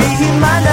be my